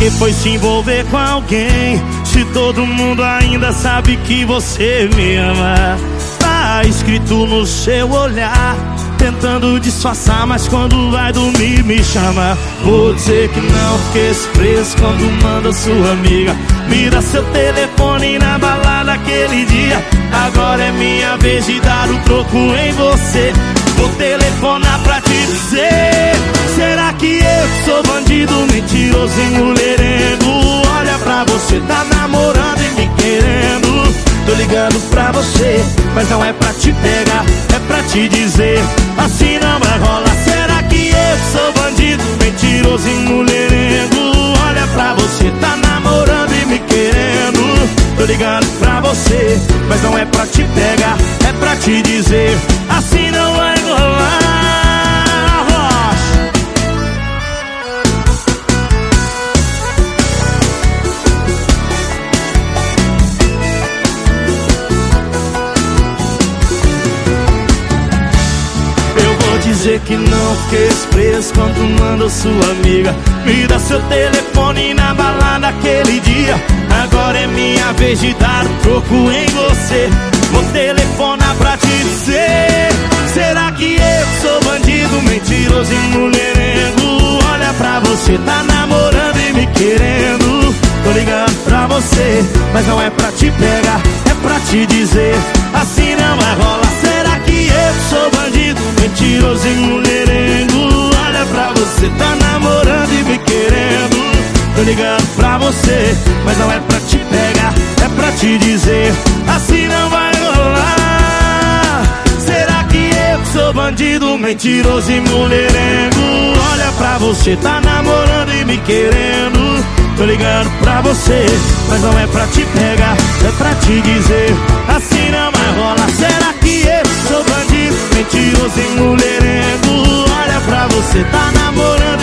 que foi se envolver com alguém? Se todo mundo ainda sabe que você me ama, tá escrito no seu olhar. Tentando disfarçar, mas quando vai dormir me chama. Vou dizer que não fiquei preso quando manda sua amiga. Me dá seu telefone na balada aquele dia. Agora é minha vez de dar o troco em você. Vou telefonar pra te dizer Será que eu sou bandido, mentiroso e mulherengo? Olha pra você, tá namorando e me querendo. Tô ligando pra você, mas não é pra te pegar É pra te dizer. Assim não vai rolar Será que eu sou bandido Mentiroso e mulherengo Olha pra você, tá namorando e me querendo. Tô ligando pra você Mas não é pra te pegar É pra te dizer. Assim não vai rolar dizer que não fiquei preso quando manda sua amiga. Me dá seu telefone na balada aquele dia. Agora é minha vez de dar o troco em você. Vou telefonar pra te dizer Será que eu sou bandido, mentiroso e mulherengo? Olha pra você, tá namorando e me querendo. Tô ligando pra você, mas não é pra te pegar É pra te dizer, assim não vai rolar e mulherengo Olha pra você, tá namorando e me querendo. Tô ligando pra você, mas não é pra te pegar É pra te dizer, assim não vai rolar. Será que eu sou bandido, mentiroso e mulherengo? Olha pra você, tá namorando e me querendo. Tô ligando pra você, mas não é pra te pegar É pra te dizer, sem mulherengo. Olha pra você, tá namorando